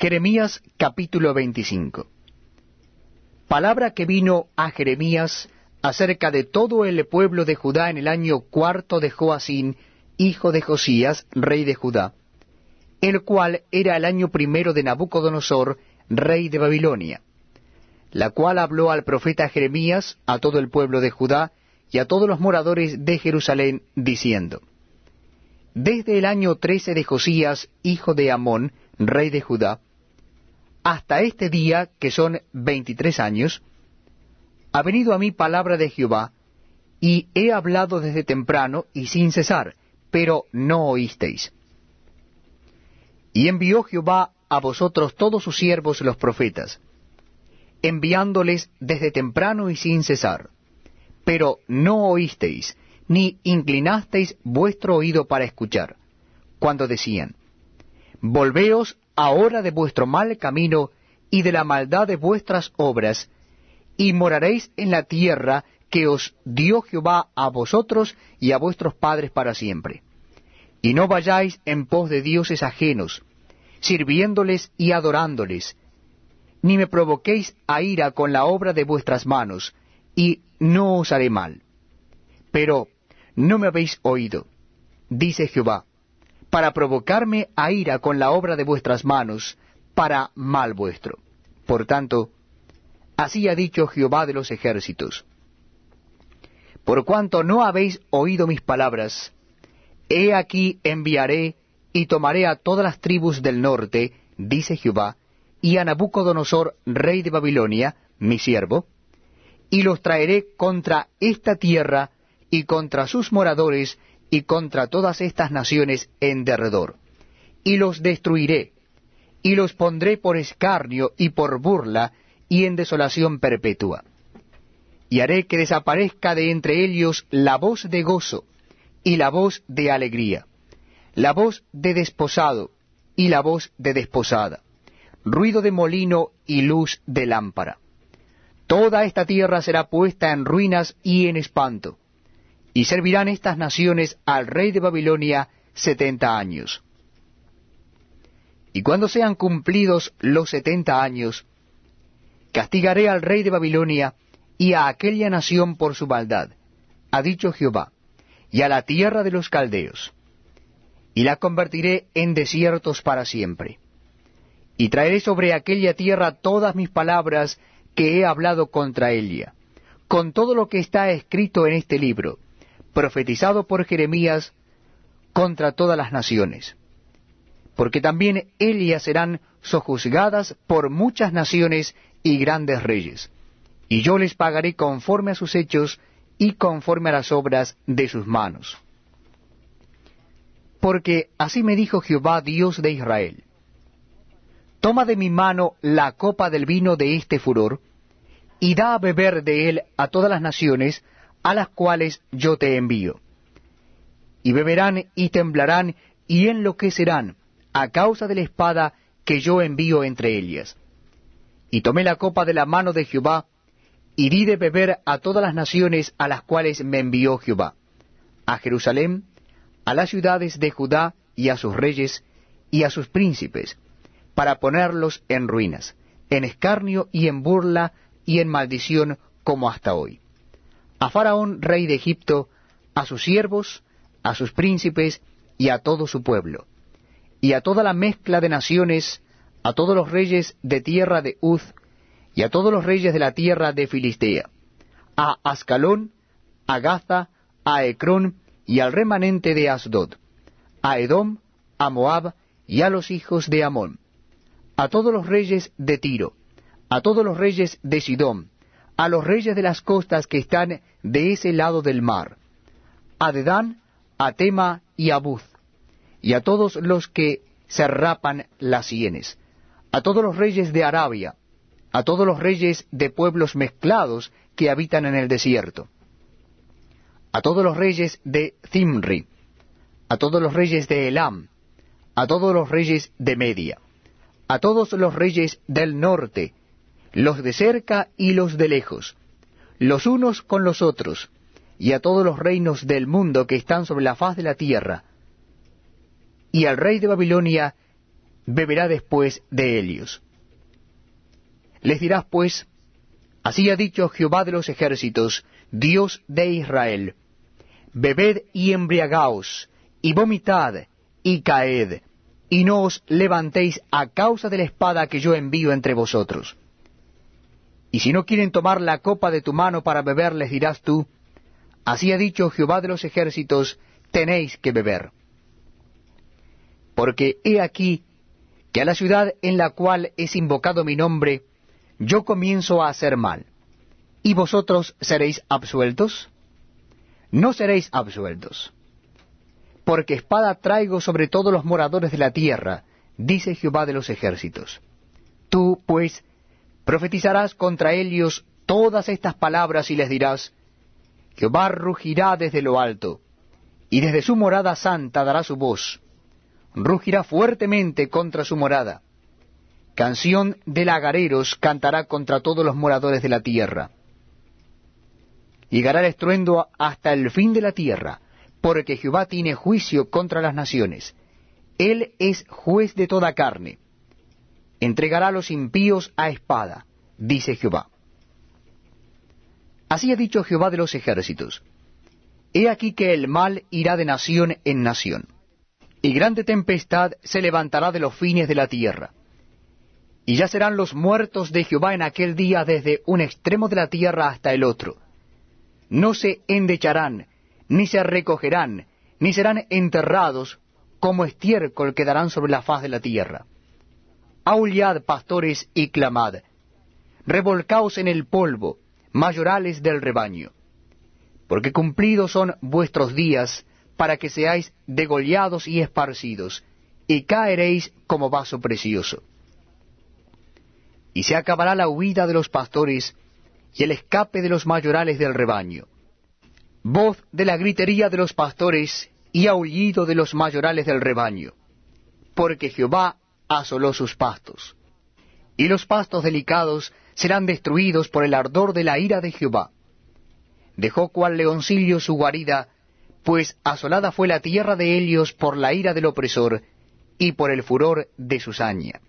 Jeremías capítulo 25 Palabra que vino a Jeremías acerca de todo el pueblo de Judá en el año cuarto de Joacín, hijo de Josías, rey de Judá, el cual era el año primero de Nabucodonosor, rey de Babilonia, la cual habló al profeta Jeremías, a todo el pueblo de Judá y a todos los moradores de Jerusalén, diciendo, Desde el año trece de Josías, hijo de Amón, rey de Judá, hasta este día, que son veintitrés años, ha venido a mí palabra de Jehová, y he hablado desde temprano y sin cesar, pero no oísteis. Y envió Jehová a vosotros todos sus siervos los profetas, enviándoles desde temprano y sin cesar. Pero no oísteis, ni inclinasteis vuestro oído para escuchar, cuando decían, Volveos ahora de vuestro mal camino y de la maldad de vuestras obras, y moraréis en la tierra que os dio Jehová a vosotros y a vuestros padres para siempre. Y no vayáis en pos de dioses ajenos, sirviéndoles y adorándoles, ni me provoquéis a ira con la obra de vuestras manos, y no os haré mal. Pero no me habéis oído, dice Jehová, para provocarme a ira con la obra de vuestras manos, para mal vuestro. Por tanto, así ha dicho Jehová de los ejércitos. Por cuanto no habéis oído mis palabras, he aquí enviaré y tomaré a todas las tribus del norte, dice Jehová, y a Nabucodonosor, rey de Babilonia, mi siervo, y los traeré contra esta tierra y contra sus moradores y contra todas estas naciones en derredor, y los destruiré, y los pondré por escarnio y por burla y en desolación perpetua. Y haré que desaparezca de entre ellos la voz de gozo y la voz de alegría la voz de desposado y la voz de desposada, ruido de molino y luz de lámpara. Toda esta tierra será puesta en ruinas y en espanto, y servirán estas naciones al rey de Babilonia setenta años. Y cuando sean cumplidos los setenta años, castigaré al rey de Babilonia y a aquella nación por su maldad, ha dicho Jehová, y a la tierra de los caldeos y la convertiré en desiertos para siempre. Y traeré sobre aquella tierra todas mis palabras que he hablado contra ella, con todo lo que está escrito en este libro, profetizado por Jeremías contra todas las naciones. Porque también ellas serán sojuzgadas por muchas naciones y grandes reyes, y yo les pagaré conforme a sus hechos y conforme a las obras de sus manos porque así me dijo Jehová Dios de Israel. Toma de mi mano la copa del vino de este furor, y da a beber de él a todas las naciones a las cuales yo te envío. Y beberán y temblarán y enloquecerán a causa de la espada que yo envío entre ellas. Y tomé la copa de la mano de Jehová, y di de beber a todas las naciones a las cuales me envió Jehová, a Jerusalén, a las ciudades de Judá y a sus reyes y a sus príncipes, para ponerlos en ruinas, en escarnio y en burla y en maldición como hasta hoy. A Faraón, rey de Egipto, a sus siervos, a sus príncipes y a todo su pueblo, y a toda la mezcla de naciones, a todos los reyes de tierra de Uz, y a todos los reyes de la tierra de Filistea, a Ascalón, a Gaza, a Ecrón y al remanente de Asdod, a Edom, a Moab y a los hijos de Amón, a todos los reyes de Tiro, a todos los reyes de Sidón, a los reyes de las costas que están de ese lado del mar, a Dedán, a Tema y a Buz, y a todos los que se rapan las sienes, a todos los reyes de Arabia, a todos los reyes de pueblos mezclados que habitan en el desierto, a todos los reyes de Zimri, a todos los reyes de Elam, a todos los reyes de Media, a todos los reyes del norte, los de cerca y los de lejos, los unos con los otros, y a todos los reinos del mundo que están sobre la faz de la tierra, y al rey de Babilonia beberá después de ellos. Les dirás pues, así ha dicho Jehová de los ejércitos, Dios de Israel, bebed y embriagaos, y vomitad, y caed, y no os levantéis a causa de la espada que yo envío entre vosotros. Y si no quieren tomar la copa de tu mano para beber, les dirás tú, así ha dicho Jehová de los ejércitos, tenéis que beber. Porque he aquí que a la ciudad en la cual es invocado mi nombre, yo comienzo a hacer mal. ¿Y vosotros seréis absueltos? No seréis absueltos. Porque espada traigo sobre todos los moradores de la tierra, dice Jehová de los ejércitos. Tú, pues, profetizarás contra ellos todas estas palabras y les dirás, Jehová rugirá desde lo alto, y desde su morada santa dará su voz, rugirá fuertemente contra su morada. Canción de lagareros cantará contra todos los moradores de la tierra. Llegará el estruendo hasta el fin de la tierra, porque Jehová tiene juicio contra las naciones. Él es juez de toda carne. Entregará a los impíos a espada, dice Jehová. Así ha dicho Jehová de los ejércitos. He aquí que el mal irá de nación en nación y grande tempestad se levantará de los fines de la tierra. Y ya serán los muertos de Jehová en aquel día desde un extremo de la tierra hasta el otro. No se endecharán, ni se recogerán, ni serán enterrados, como estiércol quedarán sobre la faz de la tierra. Aullad, pastores, y clamad. Revolcaos en el polvo, mayorales del rebaño. Porque cumplidos son vuestros días, para que seáis degollados y esparcidos, y caeréis como vaso precioso. Y se acabará la huida de los pastores y el escape de los mayorales del rebaño. Voz de la gritería de los pastores y aullido de los mayorales del rebaño, porque Jehová asoló sus pastos. Y los pastos delicados serán destruidos por el ardor de la ira de Jehová. Dejó cual leoncillo su guarida, pues asolada fue la tierra de Helios por la ira del opresor y por el furor de su saña.